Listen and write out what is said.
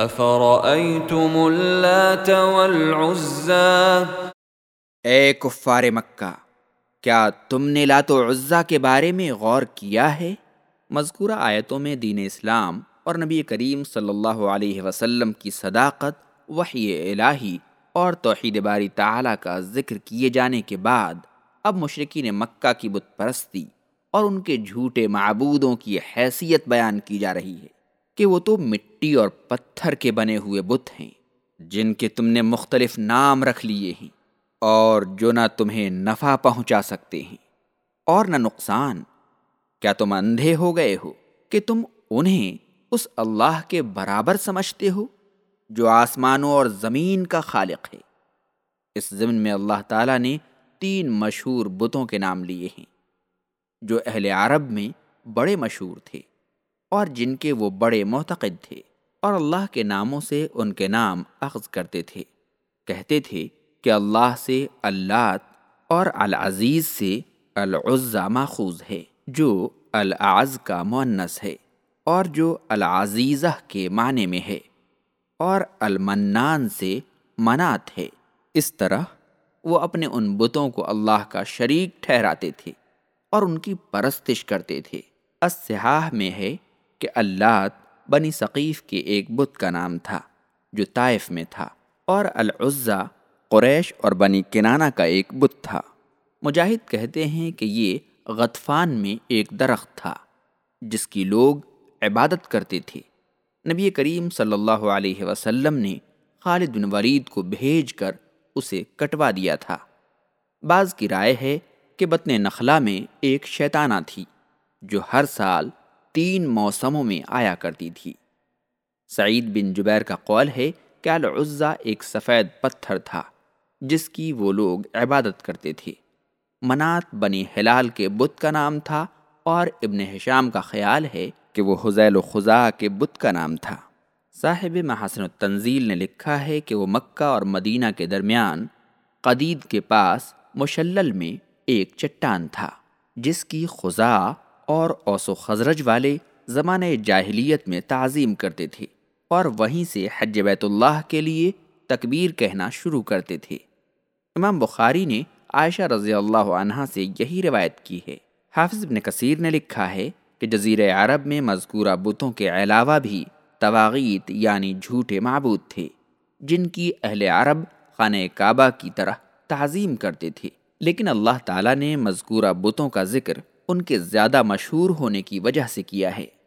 افرأيتم اللات والعزى؟ اے کفار مکہ، کیا تم نے لات و عزا کے بارے میں غور کیا ہے؟ مذکورہ آیتوں میں دین اسلام اور نبی کریم صلی اللہ علیہ وسلم کی صداقت، وحی الہی اور توحید باری تعالیٰ کا ذکر کیے جانے کے بعد، اب مشرقین مکہ کی بت پرستی اور ان کے جھوٹے معبودوں کی حیثیت بیان کی جا رہی ہے۔ کہ وہ تو مٹی اور پتھر کے بنے ہوئے بت ہیں، جن کے تم نے مختلف نام رکھ لیے ہیں، اور جو نہ تمہیں نفع پہنچا سکتے ہیں۔ اور نہ نقصان۔ کیا تم اندھے ہو گئے ہو کہ تم انہیں اس اللہ کے برابر سمجھتے ہو، جو آسمانوں اور زمین کا خالق ہے؟ اس زمین میں اللہ تعالیٰ نے تین مشہور بتوں کے نام لیے ہیں، جو اہل عرب میں بڑے مشہور تھے۔ اور جن کے وہ بڑے معتقد تھے اور اللہ کے ناموں سے ان کے نام اخذ کرتے تھے۔ کہتے تھے کہ اللہ سے اللہ اور العزیز سے العزا ماخوذ ہے، جو العز کا معنس ہے اور جو العزیزہ کے معنی میں ہے اور المنان سے منات ہے۔ اس طرح وہ اپنے ان بتوں کو اللہ کا شریک ٹھہراتے تھے اور ان کی پرستش کرتے تھے۔ اسحاح میں ہے کہ اللہ بنی ثقیف کے ایک بت کا نام تھا، جو طائف میں تھا، اور العزا قریش اور بنی کنانہ کا ایک بت تھا۔ مجاہد کہتے ہیں کہ یہ غطفان میں ایک درخت تھا، جس کی لوگ عبادت کرتے تھے۔ نبی کریم صلی اللہ علیہ وسلم نے خالد بن ورید کو بھیج کر اسے کٹوا دیا تھا۔ بعض کی رائے ہے کہ بطن نخلا میں ایک شیطانہ تھی، جو ہر سال تین موسموں میں آیا کرتی تھی۔ سعید بن جبیر کا قول ہے کہ العزا ایک سفید پتھر تھا، جس کی وہ لوگ عبادت کرتے تھے۔ منات بنی ہلال کے بت کا نام تھا اور ابن حشام کا خیال ہے کہ وہ حزیل و خزا کے بت کا نام تھا۔ صاحب محسن التنزیل نے لکھا ہے کہ وہ مکہ اور مدینہ کے درمیان قدید کے پاس مشلل میں ایک چٹان تھا، جس کی خزا اور اوس و خزرج والے زمانۂ جاہلیت میں تعظیم کرتے تھے اور وہیں سے حج بیت اللہ کے لیے تکبیر کہنا شروع کرتے تھے۔ امام بخاری نے عائشہ رضی اللہ عنہ سے یہی روایت کی ہے۔ حافظ ابن کثیر نے لکھا ہے کہ جزیر عرب میں مذکورہ بتوں کے علاوہ بھی تواغیت یعنی جھوٹے معبود تھے، جن کی اہل عرب خانہ کعبہ کی طرح تعظیم کرتے تھے۔ لیکن اللہ تعالیٰ نے مذکورہ بتوں کا ذکر ان کے زیادہ مشہور ہونے کی وجہ سے کیا ہے۔